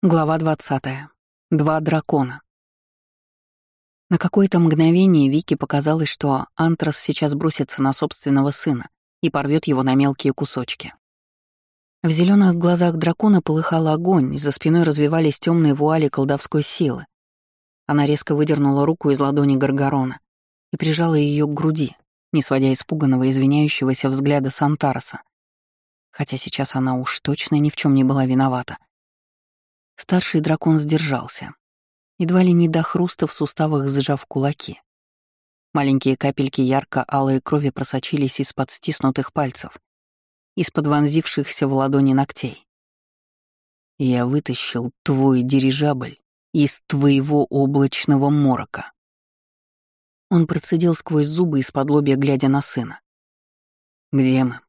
Глава 20. Два дракона. На какое-то мгновение Вике показалось, что Антрас сейчас бросится на собственного сына и порвет его на мелкие кусочки. В зеленых глазах дракона полыхал огонь, за спиной развивались темные вуали колдовской силы. Она резко выдернула руку из ладони Гаргарона и прижала ее к груди, не сводя испуганного, извиняющегося взгляда Сантараса. Хотя сейчас она уж точно ни в чем не была виновата. Старший дракон сдержался, едва ли не до хруста в суставах сжав кулаки. Маленькие капельки ярко-алой крови просочились из-под стиснутых пальцев, из-под вонзившихся в ладони ногтей. Я вытащил твой дирижабль из твоего облачного морока. Он процедил сквозь зубы из-под лобья, глядя на сына. «Где мы?»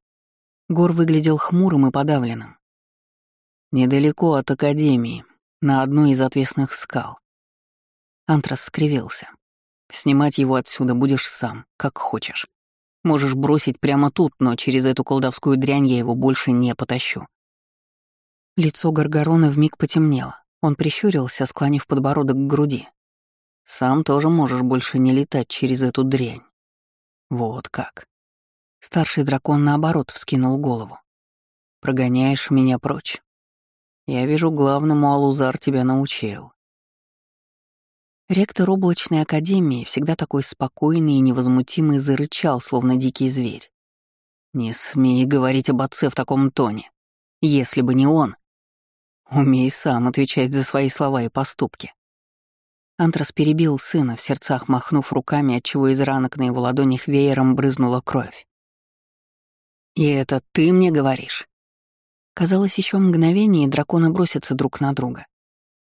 Гор выглядел хмурым и подавленным. Недалеко от Академии, на одной из отвесных скал. Антрас скривился. Снимать его отсюда будешь сам, как хочешь. Можешь бросить прямо тут, но через эту колдовскую дрянь я его больше не потащу. Лицо Гаргорона вмиг потемнело. Он прищурился, склонив подбородок к груди. Сам тоже можешь больше не летать через эту дрянь. Вот как. Старший дракон, наоборот, вскинул голову. Прогоняешь меня прочь. Я вижу, главному Алузар тебя научил. Ректор облачной академии, всегда такой спокойный и невозмутимый, зарычал, словно дикий зверь. «Не смей говорить об отце в таком тоне. Если бы не он, умей сам отвечать за свои слова и поступки». Антрас перебил сына, в сердцах махнув руками, отчего из ранок на его ладонях веером брызнула кровь. «И это ты мне говоришь? Казалось, еще мгновение, и драконы бросятся друг на друга.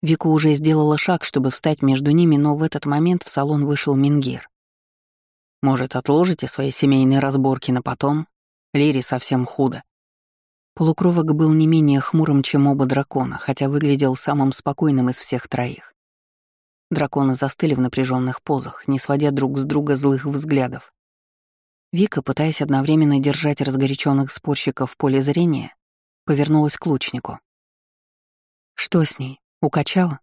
Вика уже сделала шаг, чтобы встать между ними, но в этот момент в салон вышел Мингир. «Может, отложите свои семейные разборки на потом? Лире совсем худо». Полукровок был не менее хмурым, чем оба дракона, хотя выглядел самым спокойным из всех троих. Драконы застыли в напряженных позах, не сводя друг с друга злых взглядов. Вика, пытаясь одновременно держать разгоряченных спорщиков в поле зрения, повернулась к лучнику. «Что с ней? Укачала?»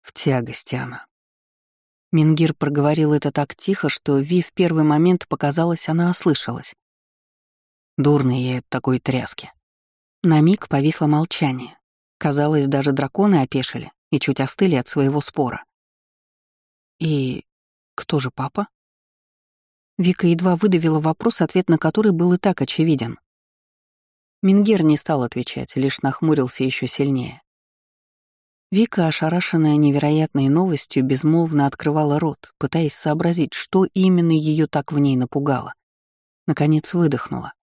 «В тягости она». Мингир проговорил это так тихо, что Ви в первый момент показалось, она ослышалась. Дурно ей от такой тряски. На миг повисло молчание. Казалось, даже драконы опешили и чуть остыли от своего спора. «И кто же папа?» Вика едва выдавила вопрос, ответ на который был и так очевиден. Мингер не стал отвечать, лишь нахмурился еще сильнее. Вика, ошарашенная невероятной новостью, безмолвно открывала рот, пытаясь сообразить, что именно ее так в ней напугало. Наконец выдохнула.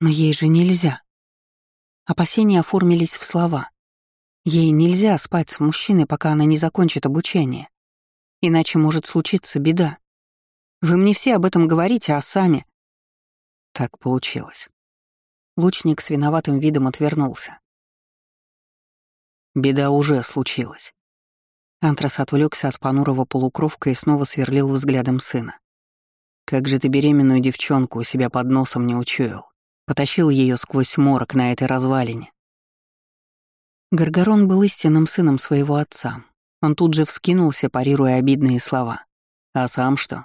«Но ей же нельзя». Опасения оформились в слова. Ей нельзя спать с мужчиной, пока она не закончит обучение. Иначе может случиться беда. Вы мне все об этом говорите, а сами... Так получилось. Лучник с виноватым видом отвернулся. Беда уже случилась. Антрас отвлекся от понурого полукровка и снова сверлил взглядом сына. «Как же ты беременную девчонку у себя под носом не учуял? Потащил ее сквозь морок на этой развалине». Гаргарон был истинным сыном своего отца. Он тут же вскинулся, парируя обидные слова. «А сам что?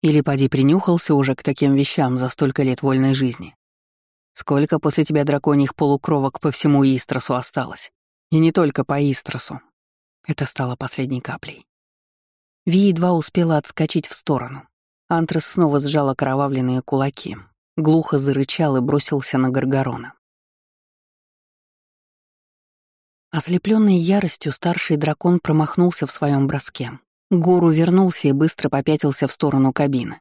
Или поди принюхался уже к таким вещам за столько лет вольной жизни? Сколько после тебя драконьих полукровок по всему Истросу осталось? И не только по Истросу. Это стало последней каплей. Ви едва успела отскочить в сторону. Антрас снова сжал окровавленные кулаки, глухо зарычал и бросился на Гаргорона. Ослепленный яростью старший дракон промахнулся в своем броске. Гору вернулся и быстро попятился в сторону кабины.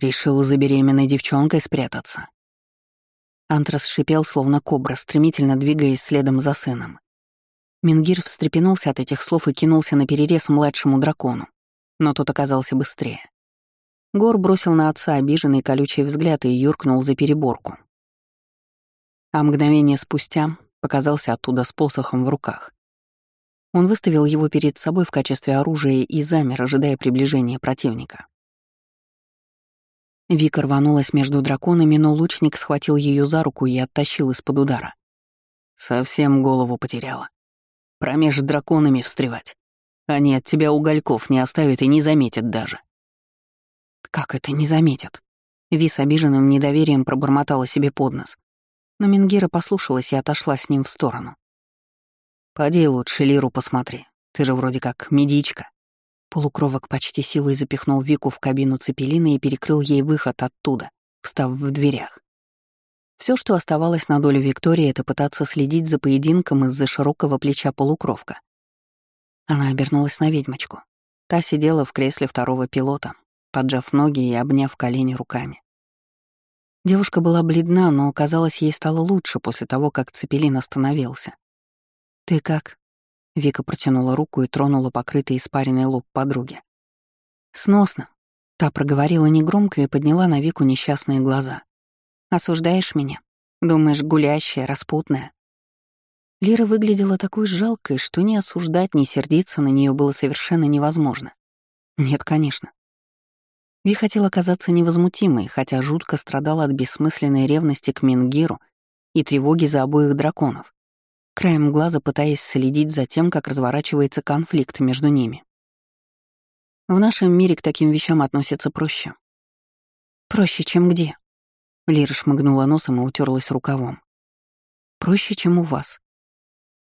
Решил за беременной девчонкой спрятаться. Антрас шипел, словно кобра, стремительно двигаясь следом за сыном. Мингир встрепенулся от этих слов и кинулся на перерез младшему дракону, но тот оказался быстрее. Гор бросил на отца обиженный колючий взгляд и юркнул за переборку. А мгновение спустя показался оттуда с посохом в руках. Он выставил его перед собой в качестве оружия и замер, ожидая приближения противника. Вика рванулась между драконами, но лучник схватил ее за руку и оттащил из-под удара. Совсем голову потеряла. Промеж драконами встревать. Они от тебя угольков не оставят и не заметят даже. Как это не заметят? Ви с обиженным недоверием пробормотала себе под нос. Но Мингира послушалась и отошла с ним в сторону. «Поди лучше Лиру посмотри. Ты же вроде как медичка». Полукровок почти силой запихнул Вику в кабину цепелина и перекрыл ей выход оттуда, встав в дверях. Все, что оставалось на долю Виктории, это пытаться следить за поединком из-за широкого плеча полукровка. Она обернулась на ведьмочку. Та сидела в кресле второго пилота, поджав ноги и обняв колени руками. Девушка была бледна, но, казалось, ей стало лучше после того, как Цепелин остановился. «Ты как?» Вика протянула руку и тронула покрытый испаренный лоб подруги. «Сносно», — та проговорила негромко и подняла на Вику несчастные глаза. «Осуждаешь меня? Думаешь, гулящая, распутная?» Лира выглядела такой жалкой, что ни осуждать, ни сердиться на нее было совершенно невозможно. Нет, конечно. Ви хотела казаться невозмутимой, хотя жутко страдала от бессмысленной ревности к Мингиру и тревоги за обоих драконов, краем глаза пытаясь следить за тем, как разворачивается конфликт между ними. В нашем мире к таким вещам относятся проще. «Проще, чем где?» Лира шмыгнула носом и утерлась рукавом. «Проще, чем у вас».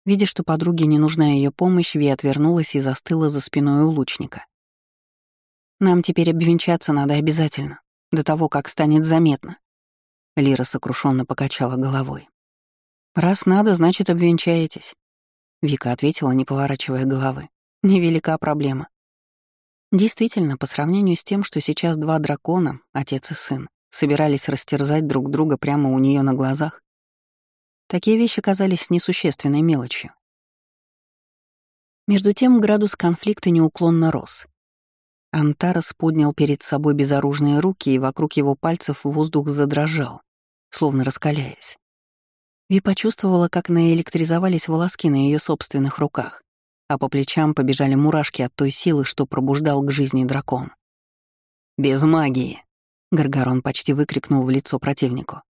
Видя, что подруге не нужна ее помощь, Ви отвернулась и застыла за спиной у лучника. Нам теперь обвенчаться надо обязательно, до того, как станет заметно. Лира сокрушенно покачала головой. Раз надо, значит, обвенчаетесь. Вика ответила, не поворачивая головы. Невелика проблема. Действительно, по сравнению с тем, что сейчас два дракона, отец и сын, собирались растерзать друг друга прямо у нее на глазах, такие вещи казались несущественной мелочью. Между тем градус конфликта неуклонно рос. Антарас поднял перед собой безоружные руки, и вокруг его пальцев воздух задрожал, словно раскаляясь. Ви почувствовала, как наэлектризовались волоски на ее собственных руках, а по плечам побежали мурашки от той силы, что пробуждал к жизни дракон. «Без магии!» — Гаргарон почти выкрикнул в лицо противнику.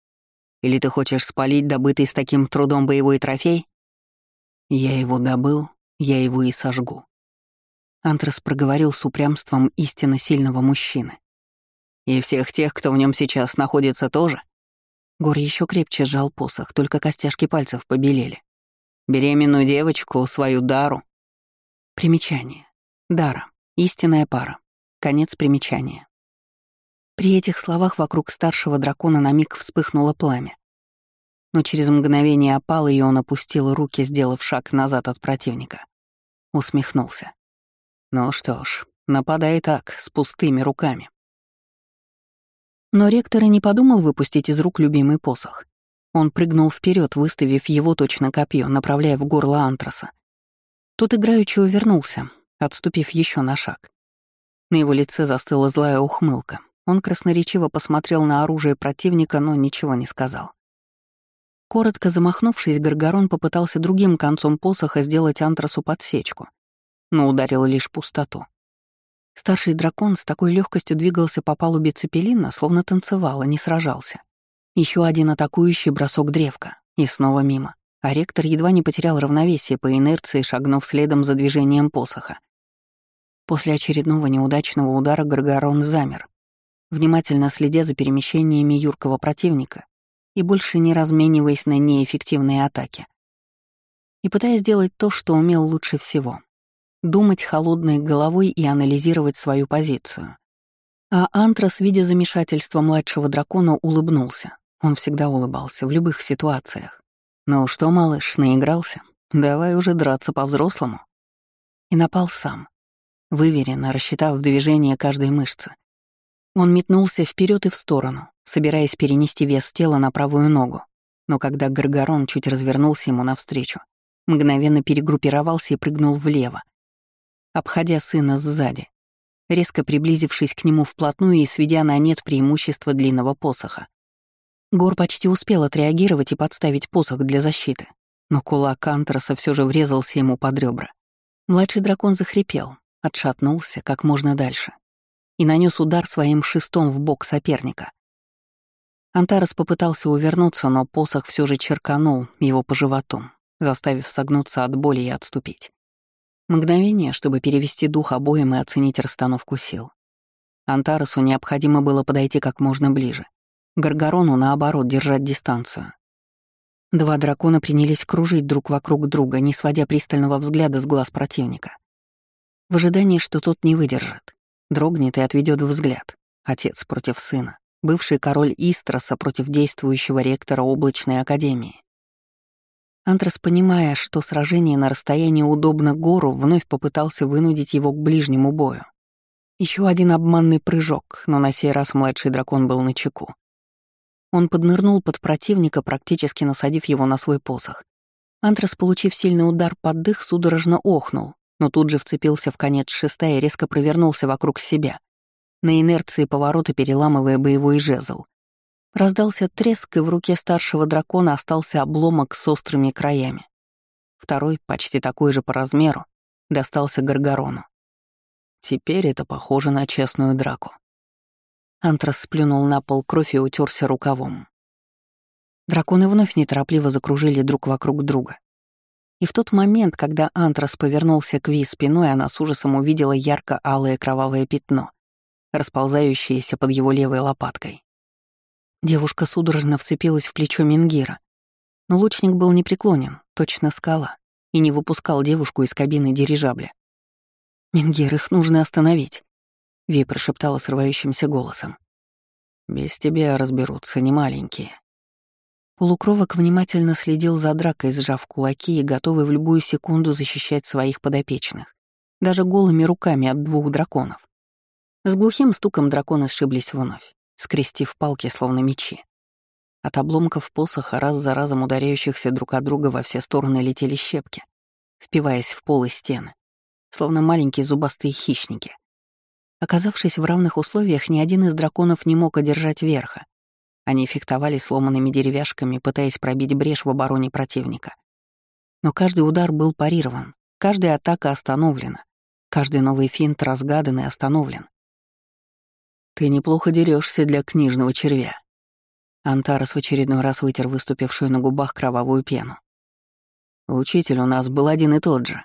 «Или ты хочешь спалить добытый с таким трудом боевой трофей?» «Я его добыл, я его и сожгу», Антрас проговорил с упрямством истинно сильного мужчины. «И всех тех, кто в нем сейчас находится, тоже?» Гор еще крепче сжал посох, только костяшки пальцев побелели. «Беременную девочку, свою Дару». Примечание. Дара. Истинная пара. Конец примечания. При этих словах вокруг старшего дракона на миг вспыхнуло пламя. Но через мгновение опало, и он опустил руки, сделав шаг назад от противника. Усмехнулся. Ну что ж, нападай так, с пустыми руками. Но ректор и не подумал выпустить из рук любимый посох. Он прыгнул вперед, выставив его точно копье, направляя в горло антраса. Тот играючи увернулся, отступив еще на шаг. На его лице застыла злая ухмылка. Он красноречиво посмотрел на оружие противника, но ничего не сказал. Коротко замахнувшись, Гаргарон попытался другим концом посоха сделать антрасу подсечку, но ударил лишь пустоту. Старший дракон с такой легкостью двигался по палубе цепелина, словно танцевал, а не сражался. Еще один атакующий бросок древка, и снова мимо. А ректор едва не потерял равновесие по инерции, шагнув следом за движением посоха. После очередного неудачного удара Гаргарон замер, внимательно следя за перемещениями юркого противника и больше не размениваясь на неэффективные атаки. И пытаясь сделать то, что умел лучше всего думать холодной головой и анализировать свою позицию. А Антрас, видя замешательство младшего дракона, улыбнулся. Он всегда улыбался, в любых ситуациях. «Ну что, малыш, наигрался? Давай уже драться по-взрослому». И напал сам, выверенно рассчитав движение каждой мышцы. Он метнулся вперед и в сторону, собираясь перенести вес тела на правую ногу. Но когда Гаргарон чуть развернулся ему навстречу, мгновенно перегруппировался и прыгнул влево, обходя сына сзади, резко приблизившись к нему вплотную и сведя на нет преимущество длинного посоха. Гор почти успел отреагировать и подставить посох для защиты, но кулак Антраса все же врезался ему под ребра. Младший дракон захрипел, отшатнулся как можно дальше и нанес удар своим шестом в бок соперника. Антарас попытался увернуться, но посох все же черканул его по животу, заставив согнуться от боли и отступить. Мгновение, чтобы перевести дух обоим и оценить расстановку сил. Антаресу необходимо было подойти как можно ближе. Гаргарону, наоборот, держать дистанцию. Два дракона принялись кружить друг вокруг друга, не сводя пристального взгляда с глаз противника. В ожидании, что тот не выдержит, дрогнет и отведет взгляд. Отец против сына, бывший король Истроса против действующего ректора облачной академии. Антрас, понимая, что сражение на расстоянии удобно гору, вновь попытался вынудить его к ближнему бою. Еще один обманный прыжок, но на сей раз младший дракон был на чеку. Он поднырнул под противника, практически насадив его на свой посох. Антрас, получив сильный удар под дых, судорожно охнул, но тут же вцепился в конец шеста и резко провернулся вокруг себя, на инерции поворота переламывая боевой жезл. Раздался треск, и в руке старшего дракона остался обломок с острыми краями. Второй, почти такой же по размеру, достался Гаргарону. Теперь это похоже на честную драку. Антрас сплюнул на пол кровь и утерся рукавом. Драконы вновь неторопливо закружили друг вокруг друга. И в тот момент, когда Антрас повернулся к Ви спиной, она с ужасом увидела ярко-алое кровавое пятно, расползающееся под его левой лопаткой. Девушка судорожно вцепилась в плечо Мингира. Но лучник был непреклонен, точно скала, и не выпускал девушку из кабины дирижабля. «Мингир, их нужно остановить», — Ви прошептала срывающимся голосом. «Без тебя разберутся, не маленькие». Полукровок внимательно следил за дракой, сжав кулаки и готовый в любую секунду защищать своих подопечных, даже голыми руками от двух драконов. С глухим стуком драконы сшиблись вновь скрестив палки, словно мечи. От обломков посоха, раз за разом ударяющихся друг от друга во все стороны, летели щепки, впиваясь в пол и стены, словно маленькие зубастые хищники. Оказавшись в равных условиях, ни один из драконов не мог одержать верха. Они фехтовали сломанными деревяшками, пытаясь пробить брешь в обороне противника. Но каждый удар был парирован, каждая атака остановлена, каждый новый финт разгадан и остановлен. «Ты неплохо дерешься для книжного червя». Антарас в очередной раз вытер выступившую на губах кровавую пену. «Учитель у нас был один и тот же».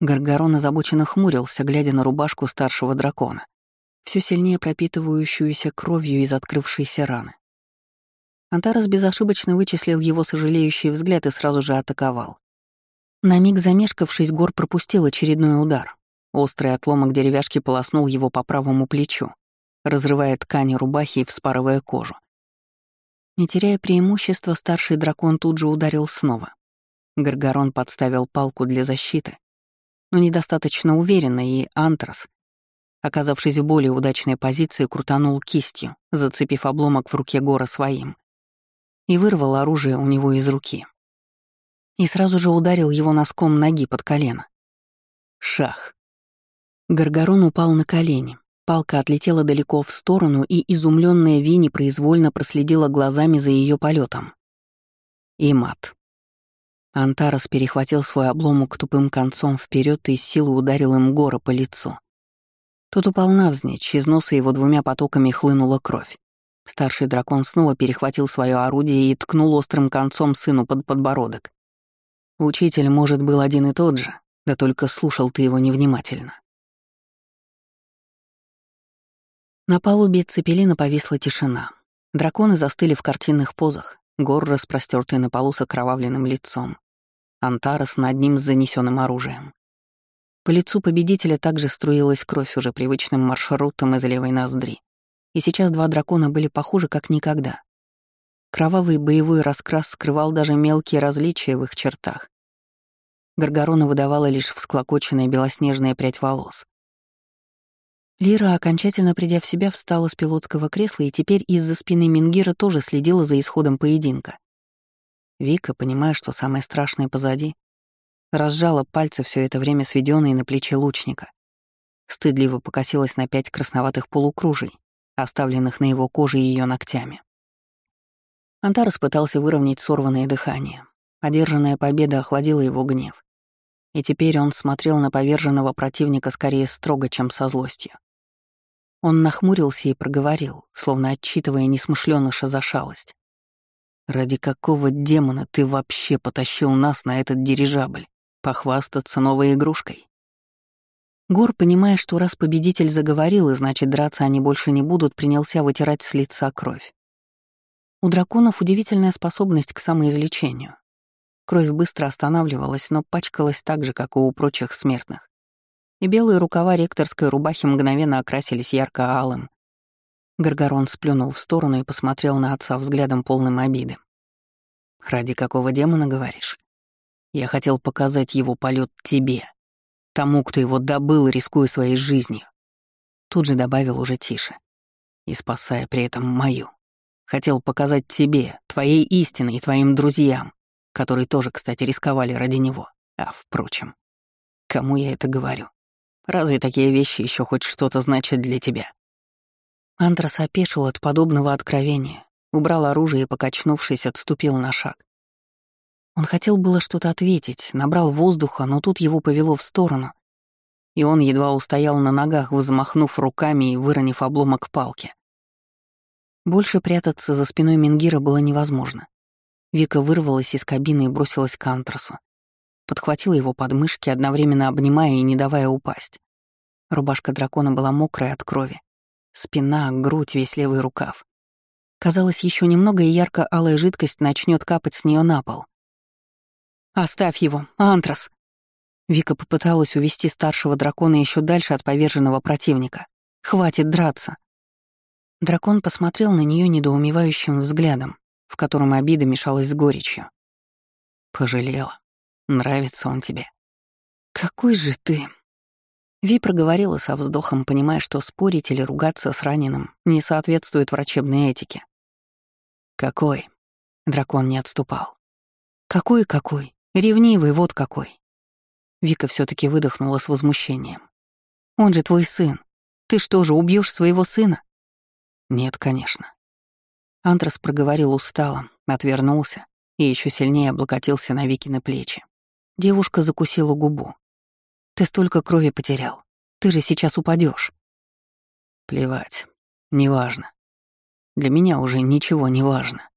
Гаргарон озабоченно хмурился, глядя на рубашку старшего дракона, все сильнее пропитывающуюся кровью из открывшейся раны. Антарас безошибочно вычислил его сожалеющий взгляд и сразу же атаковал. На миг замешкавшись, Гор пропустил очередной удар. Острый отломок деревяшки полоснул его по правому плечу, разрывая ткани рубахи и вспарывая кожу. Не теряя преимущества, старший дракон тут же ударил снова. Гаргарон подставил палку для защиты, но недостаточно уверенно, и Антрас, оказавшись в более удачной позиции, крутанул кистью, зацепив обломок в руке Гора своим, и вырвал оружие у него из руки. И сразу же ударил его носком ноги под колено. Шах. Гаргарон упал на колени, Палка отлетела далеко в сторону, и изумленная Винни произвольно проследила глазами за ее полетом. И мат. Антарас перехватил свой обломок тупым концом вперед и силой ударил им гора по лицу. Тот упал навзничь, из носа его двумя потоками хлынула кровь. Старший дракон снова перехватил свое орудие и ткнул острым концом сыну под подбородок. Учитель, может, был один и тот же, да только слушал ты его невнимательно. На палубе Цепелина повисла тишина. Драконы застыли в картинных позах, гор распростертый на полу с окровавленным лицом, Антарас над ним с занесенным оружием. По лицу победителя также струилась кровь уже привычным маршрутом из левой ноздри. И сейчас два дракона были похожи как никогда. Кровавый боевой раскрас скрывал даже мелкие различия в их чертах. Гаргорона выдавала лишь всклокоченная белоснежная прядь волос. Лира, окончательно придя в себя, встала с пилотского кресла и теперь из-за спины Мингира тоже следила за исходом поединка. Вика, понимая, что самое страшное позади, разжала пальцы все это время сведенные на плече лучника. Стыдливо покосилась на пять красноватых полукружий, оставленных на его коже ее ногтями. Антарес пытался выровнять сорванное дыхание. Одержанная победа охладила его гнев. И теперь он смотрел на поверженного противника скорее строго, чем со злостью. Он нахмурился и проговорил, словно отчитывая несмышленыша за шалость. Ради какого демона ты вообще потащил нас на этот дирижабль? Похвастаться новой игрушкой? Гор, понимая, что раз победитель заговорил, и значит драться они больше не будут, принялся вытирать с лица кровь. У драконов удивительная способность к самоизлечению. Кровь быстро останавливалась, но пачкалась так же, как и у прочих смертных. И белые рукава ректорской рубахи мгновенно окрасились ярко-алым. Гаргорон сплюнул в сторону и посмотрел на отца взглядом полным обиды. «Ради какого демона, говоришь? Я хотел показать его полет тебе, тому, кто его добыл, рискуя своей жизнью. Тут же добавил уже тише. И спасая при этом мою. Хотел показать тебе, твоей истине и твоим друзьям, которые тоже, кстати, рисковали ради него. А, впрочем, кому я это говорю? Разве такие вещи еще хоть что-то значат для тебя? Антрас опешил от подобного откровения, убрал оружие и, покачнувшись, отступил на шаг. Он хотел было что-то ответить, набрал воздуха, но тут его повело в сторону, и он едва устоял на ногах, взмахнув руками и выронив обломок палки. Больше прятаться за спиной Мингира было невозможно. Вика вырвалась из кабины и бросилась к Антрасу. Подхватила его подмышки, одновременно обнимая и не давая упасть. Рубашка дракона была мокрая от крови. Спина, грудь, весь левый рукав. Казалось, еще немного, и ярко-алая жидкость начнет капать с нее на пол. «Оставь его, Антрас!» Вика попыталась увести старшего дракона еще дальше от поверженного противника. «Хватит драться!» Дракон посмотрел на нее недоумевающим взглядом, в котором обида мешалась с горечью. «Пожалела. Нравится он тебе». «Какой же ты...» Ви проговорила со вздохом, понимая, что спорить или ругаться с раненым не соответствует врачебной этике. «Какой?» Дракон не отступал. «Какой-какой? Ревнивый вот какой. Вика все таки выдохнула с возмущением. Он же твой сын. Ты что же, убьешь своего сына? Нет, конечно. Антрас проговорил устало, отвернулся и еще сильнее облокотился на Вики на плечи. Девушка закусила губу. Ты столько крови потерял. Ты же сейчас упадешь. Плевать. Неважно. Для меня уже ничего не важно.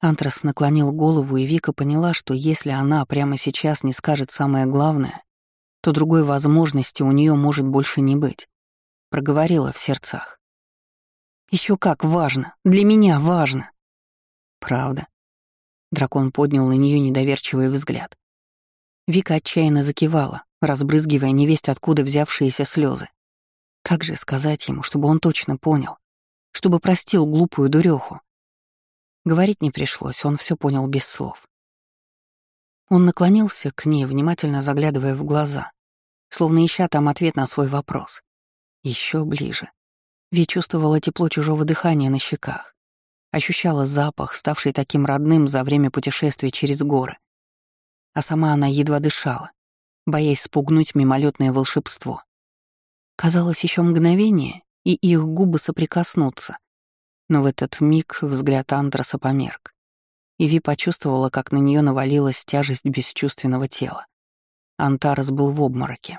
Антрас наклонил голову, и Вика поняла, что если она прямо сейчас не скажет самое главное, то другой возможности у нее может больше не быть. Проговорила в сердцах. Еще как важно, для меня важно. Правда. Дракон поднял на нее недоверчивый взгляд. Вика отчаянно закивала, разбрызгивая невесть откуда взявшиеся слезы. Как же сказать ему, чтобы он точно понял, чтобы простил глупую дуреху? Говорить не пришлось, он все понял без слов. Он наклонился к ней, внимательно заглядывая в глаза, словно ища там ответ на свой вопрос. Еще ближе. Ви чувствовала тепло чужого дыхания на щеках, ощущала запах, ставший таким родным за время путешествия через горы. А сама она едва дышала, боясь спугнуть мимолетное волшебство. Казалось, еще мгновение, и их губы соприкоснутся, но в этот миг взгляд Андраса померк, и Ви почувствовала, как на нее навалилась тяжесть бесчувственного тела. Антарес был в обмороке.